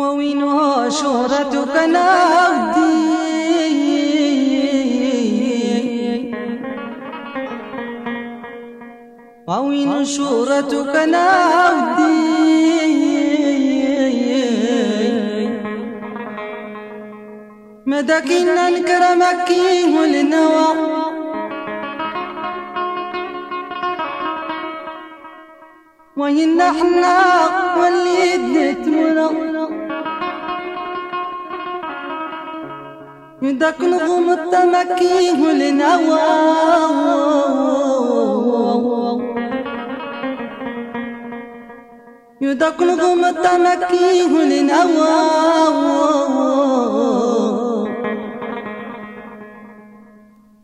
ووين شهرتك نودي ووين شهرتك نودي مدكين انكرمك والنوى وين إحنا واللي يدك نغم التمكي والنوى يدك نغم التمكي والنوى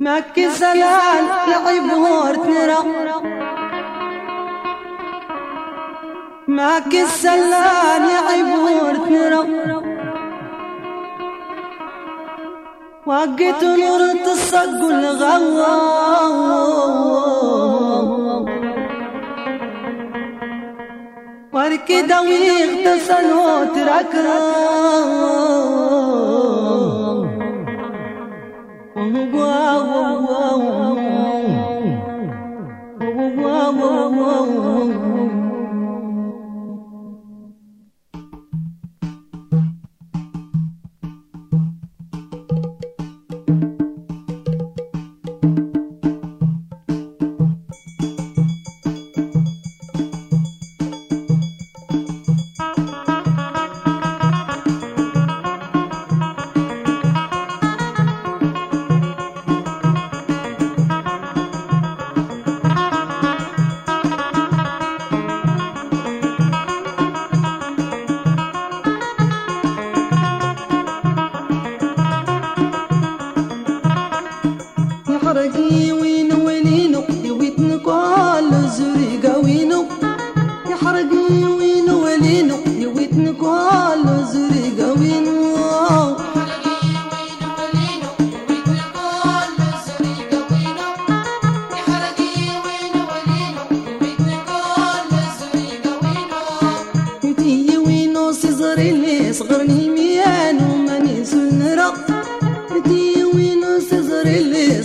مكي زلال لعب هورت نرى. معك السلان يا وقت نور الصق الغوا واركد ويغتسل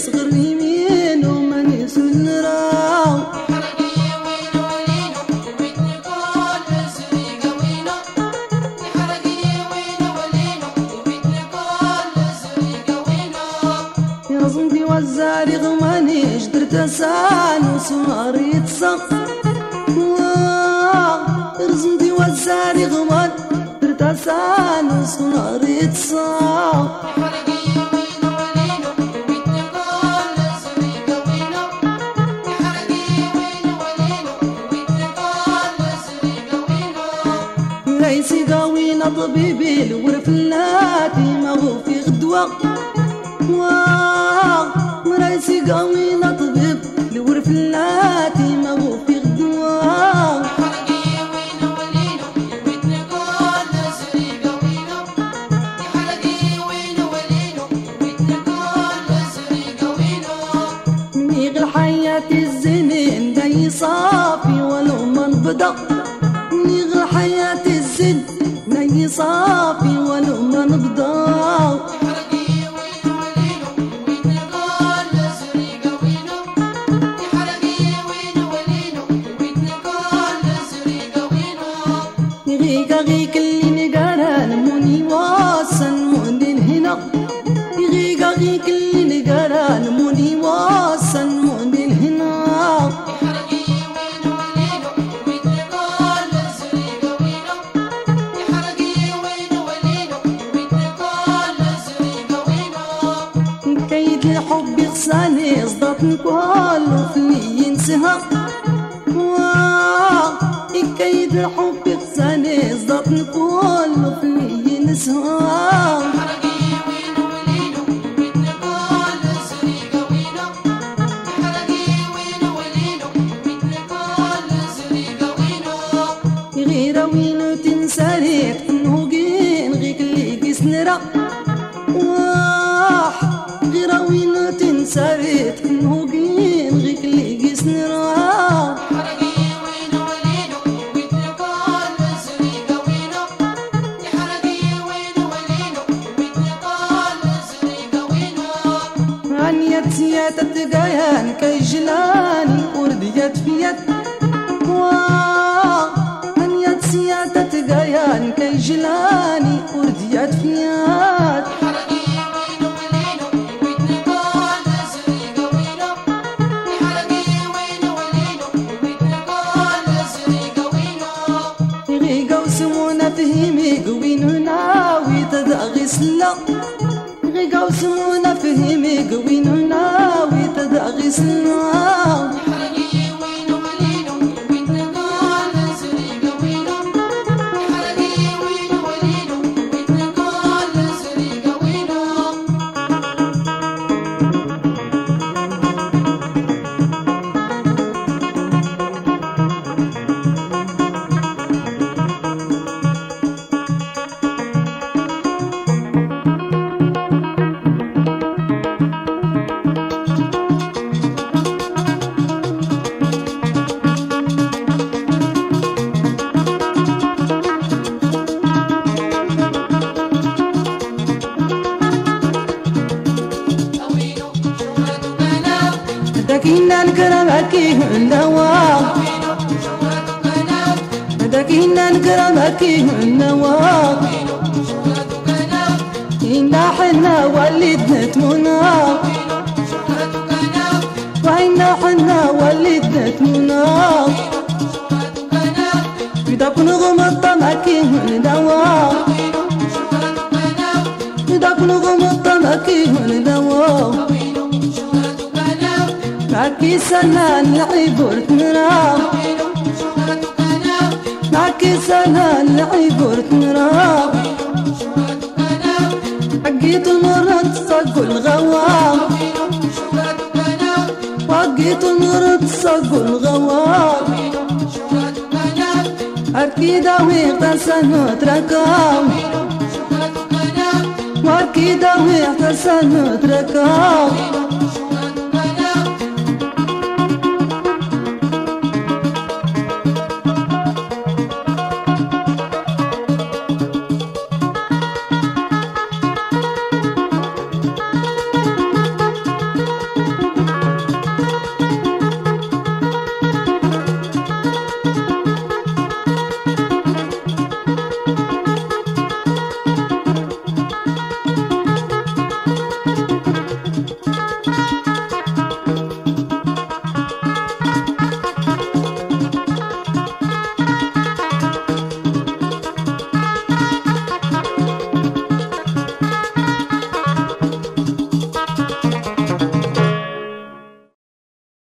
وتركه تسان وسمار يتصق رزمتي وزاري غمان ترتسان وسمار يتصق ليس طبيبي الورفلاتي ما هو في غدوة مريسي قوينا طبيب. الورفلاتي ما هو في غدوة الحياة الزنين داي صافي ولو ما انبدأ صافي ولو ما كيد الحب يغساني صدات نقول وفلي ينسها غير وين تنسى انه قين غيك اللي قسنرا واح غير وين تنسى انه جناني أرديت فيت وأنيت سيادة قيان كي جلاني أرديت فيت فهمي قوين هنا ويتدغي غيقا وسمونا فهمي قوين دكينا نكرم أكيه النوا دكينا نكرم أكيه النوا إنا حنا ولدنا تمنا وإنا حنا ولدنا تمنا إذا كنا غمض مكيه النوا إذا كنا غمض مكيه معكي سنة نلعب ورتمرا معكي سنة نلعب ورتمرا حقيت المرة تصق الغوام حقيت المرة تصق الغوام أكيد ويغتسل وتركام وأكيد ويغتسل وتركام